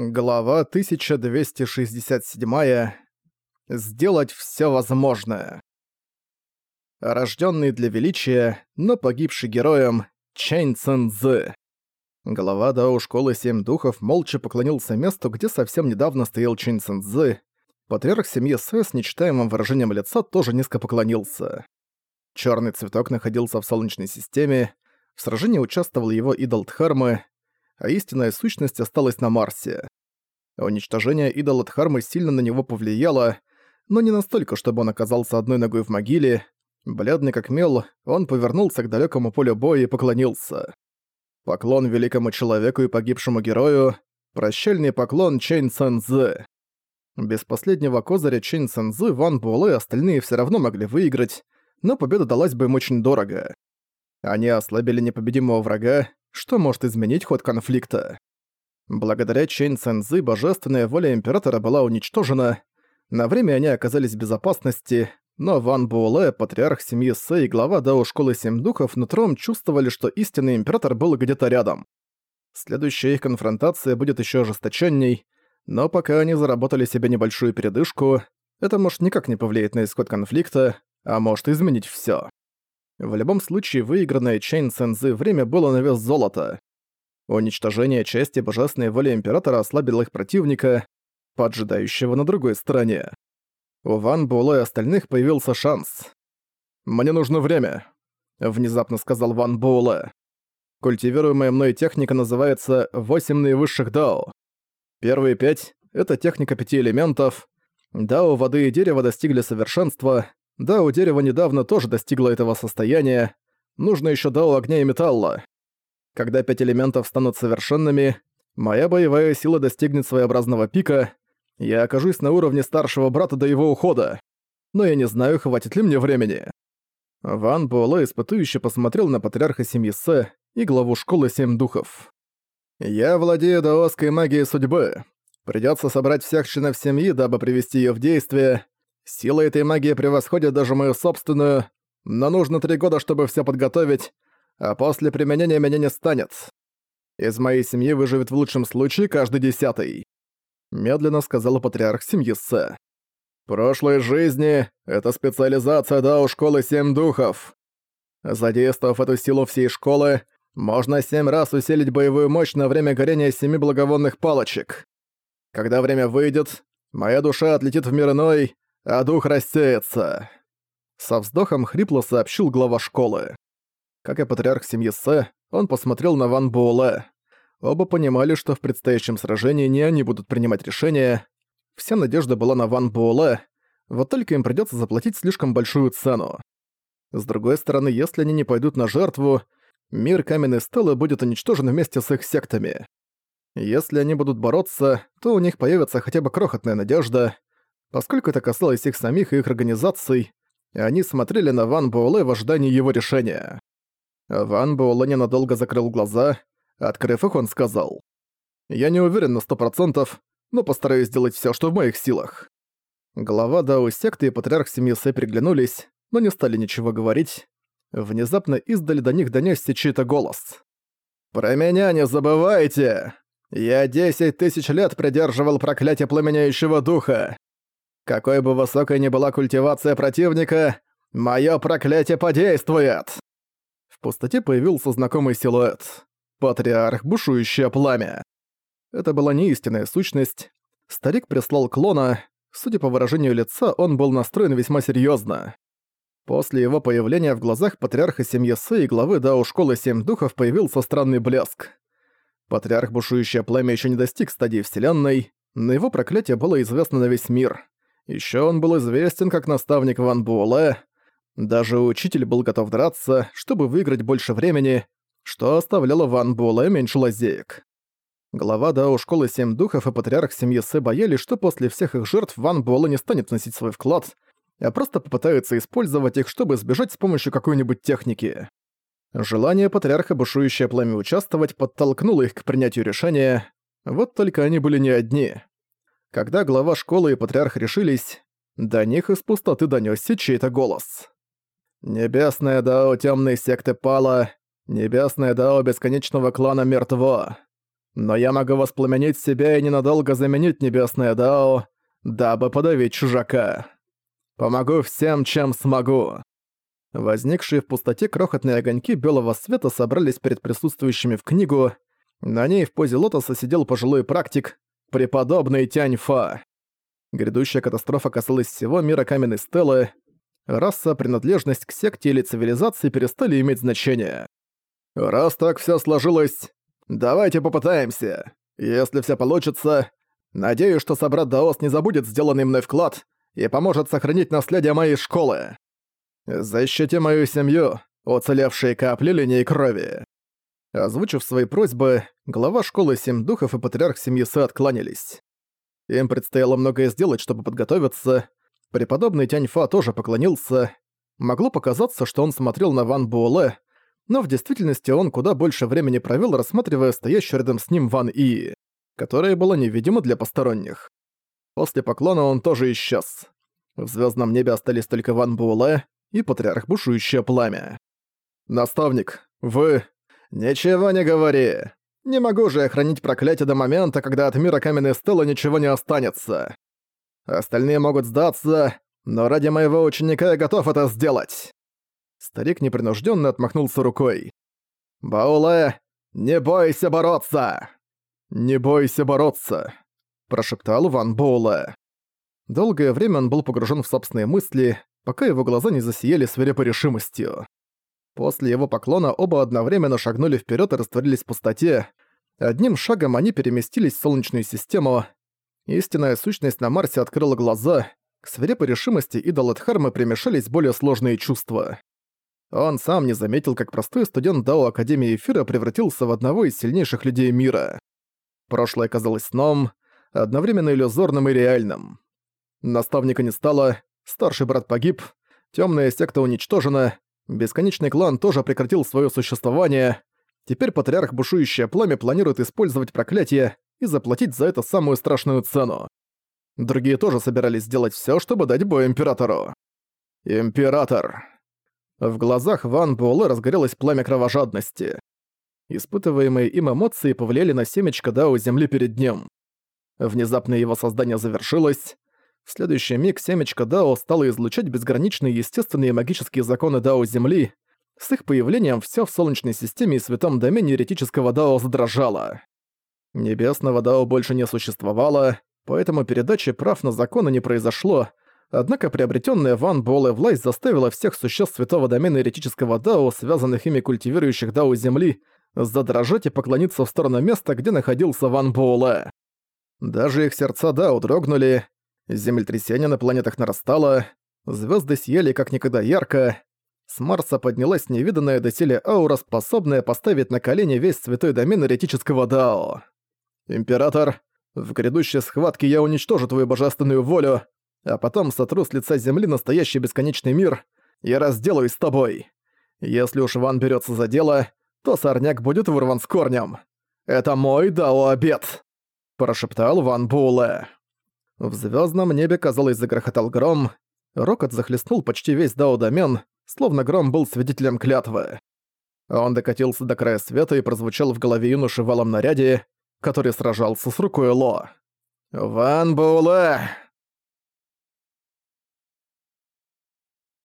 Глава 1267. Сделать все возможное. Рожденный для величия, но погибший героем Чэнь Цэнзы. Глава Дао Школы Семь Духов молча поклонился месту, где совсем недавно стоял Чэнь Цэнзы. Патриарх семьи Сэ с нечитаемым выражением лица тоже низко поклонился. Черный цветок находился в Солнечной системе, в сражении участвовал его идол Дхармы, а истинная сущность осталась на Марсе. Уничтожение идола Дхармы сильно на него повлияло, но не настолько, чтобы он оказался одной ногой в могиле. Бледный как мел, он повернулся к далекому полю боя и поклонился. Поклон великому человеку и погибшему герою, прощальный поклон Чэнь Цэнзы. Без последнего козыря Чэнь Цэнзы, Ван Буэлэ и остальные все равно могли выиграть, но победа далась бы им очень дорого. Они ослабили непобедимого врага, что может изменить ход конфликта. Благодаря Чэнь Цэнзы божественная воля Императора была уничтожена, на время они оказались в безопасности, но Ван Буэлэ, патриарх семьи Сэ и глава Дао Школы Семь Духов нутром чувствовали, что истинный Император был где-то рядом. Следующая их конфронтация будет еще ожесточенней, но пока они заработали себе небольшую передышку, это может никак не повлиять на исход конфликта, а может изменить всё. В любом случае, выигранное Чейн Цэнзы время было на вес золота. Уничтожение части божественной воли Императора ослабило их противника, поджидающего на другой стороне. У Ван Буэлэ и остальных появился шанс. «Мне нужно время», — внезапно сказал Ван Буэлэ. Культивируемая мной техника называется «Восемь наивысших дао». Первые пять — это техника пяти элементов. Дао воды и дерева достигли совершенства, да, у дерева недавно тоже достигло этого состояния. Нужно еще дао огня и металла. Когда пять элементов станут совершенными, моя боевая сила достигнет своеобразного пика, я окажусь на уровне старшего брата до его ухода. Но я не знаю, хватит ли мне времени. Ван Буэлэ испытующе посмотрел на патриарха семьи Сэ и главу школы Семь Духов. «Я владею даосской магией судьбы. Придётся собрать всех членов семьи, дабы привести её в действие. Сила этой магии превосходит даже мою собственную, но нужно три года, чтобы все подготовить, а после применения меня не станет. Из моей семьи выживет в лучшем случае каждый десятый. Медленно сказала патриарх семьи Сэ. Прошлой жизни — это специализация Дао Школы Семь Духов. Задействовав эту силу всей школы, можно семь раз усилить боевую мощь на время горения семи благовонных палочек. Когда время выйдет, моя душа отлетит в мир иной, а дух рассеется!» Со вздохом хрипло сообщил глава школы. Как и патриарх семьи Сэ, он посмотрел на Ван Буэлэ. Оба понимали, что в предстоящем сражении не они будут принимать решения. Вся надежда была на Ван Буэлэ, вот только им придётся заплатить слишком большую цену. С другой стороны, если они не пойдут на жертву, мир Каменной Стелы будет уничтожен вместе с их сектами. Если они будут бороться, то у них появится хотя бы крохотная надежда, Поскольку это касалось их самих и их организаций, они смотрели на Ван Буэлэ в ожидании его решения. Ван Буэлэ ненадолго закрыл глаза, открыв их, он сказал. «Я не уверен на сто процентов, но постараюсь сделать всё, что в моих силах». Глава Дао секты и патриарх семьи Сэ приглянулись, но не стали ничего говорить. Внезапно издали до них донёсся чей-то голос. «Про меня не забывайте! Я десять тысяч лет придерживал проклятие пламеняющего духа. Какой бы высокой ни была культивация противника, моё проклятие подействует!» В пустоте появился знакомый силуэт. Патриарх, бушующее пламя. Это была не истинная сущность. Старик прислал клона. Судя по выражению лица, он был настроен весьма серьёзно. После его появления в глазах патриарха семьи Сэ и главы Дао Школы Семь Духов появился странный блеск. Патриарх Бушующее Пламя ещё не достиг стадии Вселенной, но его проклятие было известно на весь мир. Еще он был известен как наставник Ван Буэлэ. Даже учитель был готов драться, чтобы выиграть больше времени, что оставляло Ван Буэлэ меньше лазеек. Глава Дао Школы Семь Духов и патриарх семьи Сэ боялись, что после всех их жертв Ван Буэлэ не станет вносить свой вклад, а просто попытается использовать их, чтобы сбежать с помощью какой-нибудь техники. Желание патриарха бушующее пламя участвовать подтолкнуло их к принятию решения, вот только они были не одни. Когда глава школы и патриарх решились, до них из пустоты донёсся чей-то голос. «Небесная дао тёмной секты пала, небесная дао бесконечного клана мертво. но я могу воспламенить себя и ненадолго заменить Небесное Дао, дабы подавить чужака. Помогу всем, чем смогу». Возникшие в пустоте крохотные огоньки белого света собрались перед присутствующими в книгу. На ней в позе лотоса сидел пожилой практик, преподобный Тяньфа. Грядущая катастрофа касалась всего мира каменной стелы. Раса, принадлежность к секте или цивилизации перестали иметь значение. «Раз так все сложилось, давайте попытаемся. Если все получится, надеюсь, что собрат Даос не забудет сделанный мной вклад и поможет сохранить наследие моей школы. Защити мою семью, уцелевшие капли линии крови». Озвучив свои просьбы, глава школы Семь Духов и патриарх семьи Сэ откланялись. Им предстояло многое сделать, чтобы подготовиться. Преподобный Тяньфа тоже поклонился. Могло показаться, что он смотрел на Ван Буэлэ, но в действительности он куда больше времени провел, рассматривая стоящую рядом с ним Ван И, которая была невидима для посторонних. После поклона он тоже исчез. В звездном небе остались только Ван Буэлэ и Патриарх Бушующее Пламя. «Наставник, вы...» «Ничего не говори. Не могу же я хранить проклятие до момента, когда от мира каменной стелы ничего не останется. Остальные могут сдаться, но ради моего ученика я готов это сделать». Старик непринужденно отмахнулся рукой. «Бауле, не бойся бороться!» «Не бойся бороться», – прошептал Ван Боуле. Долгое время он был погружен в собственные мысли, пока его глаза не засияли свирепой решимостью. После его поклона оба одновременно шагнули вперед и растворились в пустоте. Одним шагом они переместились в Солнечную систему. Истинная сущность на Марсе открыла глаза. К свирепой решимости идола Дхармы примешались более сложные чувства. Он сам не заметил, как простой студент Дао Академии Эфира превратился в одного из сильнейших людей мира. Прошлое казалось сном, одновременно иллюзорным и реальным. Наставника не стало, старший брат погиб, темная секта уничтожена, Бесконечный клан тоже прекратил свое существование. Теперь патриарх Бушующее Пламя планирует использовать проклятие и заплатить за это самую страшную цену. Другие тоже собирались сделать все, чтобы дать бой Императору. Император. В глазах Ван Буэлэ разгорелось пламя кровожадности. Испытываемые им эмоции повлияли на семечко Дао Земли перед ним. Внезапно его создание завершилось, в следующий миг семечко Дао стало излучать безграничные естественные магические законы Дао Земли. С их появлением все в Солнечной системе и Святом Домене еретического Дао задрожало. Небесного Дао больше не существовало, поэтому передачи прав на законы не произошло, однако приобретенная Ван Буэлэ власть заставила всех существ Святого Домена еретического Дао, связанных ими культивирующих Дао Земли, задрожать и поклониться в сторону места, где находился Ван Буэлэ. Даже их сердца Дао дрогнули, Землетрясение на планетах нарастало, звезды сияли как никогда ярко, с Марса поднялась невиданная доселе аура, способная поставить на колени весь святой домен эретического Дао. «Император, в грядущей схватке я уничтожу твою божественную волю, а потом сотру с лица земли настоящий бесконечный мир и разделаюсь с тобой. Если уж Ван берется за дело, то сорняк будет вырван с корнем. Это мой Дао-обед!» – прошептал Ван Буле. В звездном небе, казалось, загрохотал гром. Рокот захлестнул почти весь дао-домен, словно гром был свидетелем клятвы. Он докатился до края света и прозвучал в голове юноши валом наряде, который сражался с рукой Ло. «Ван Буэлэ!»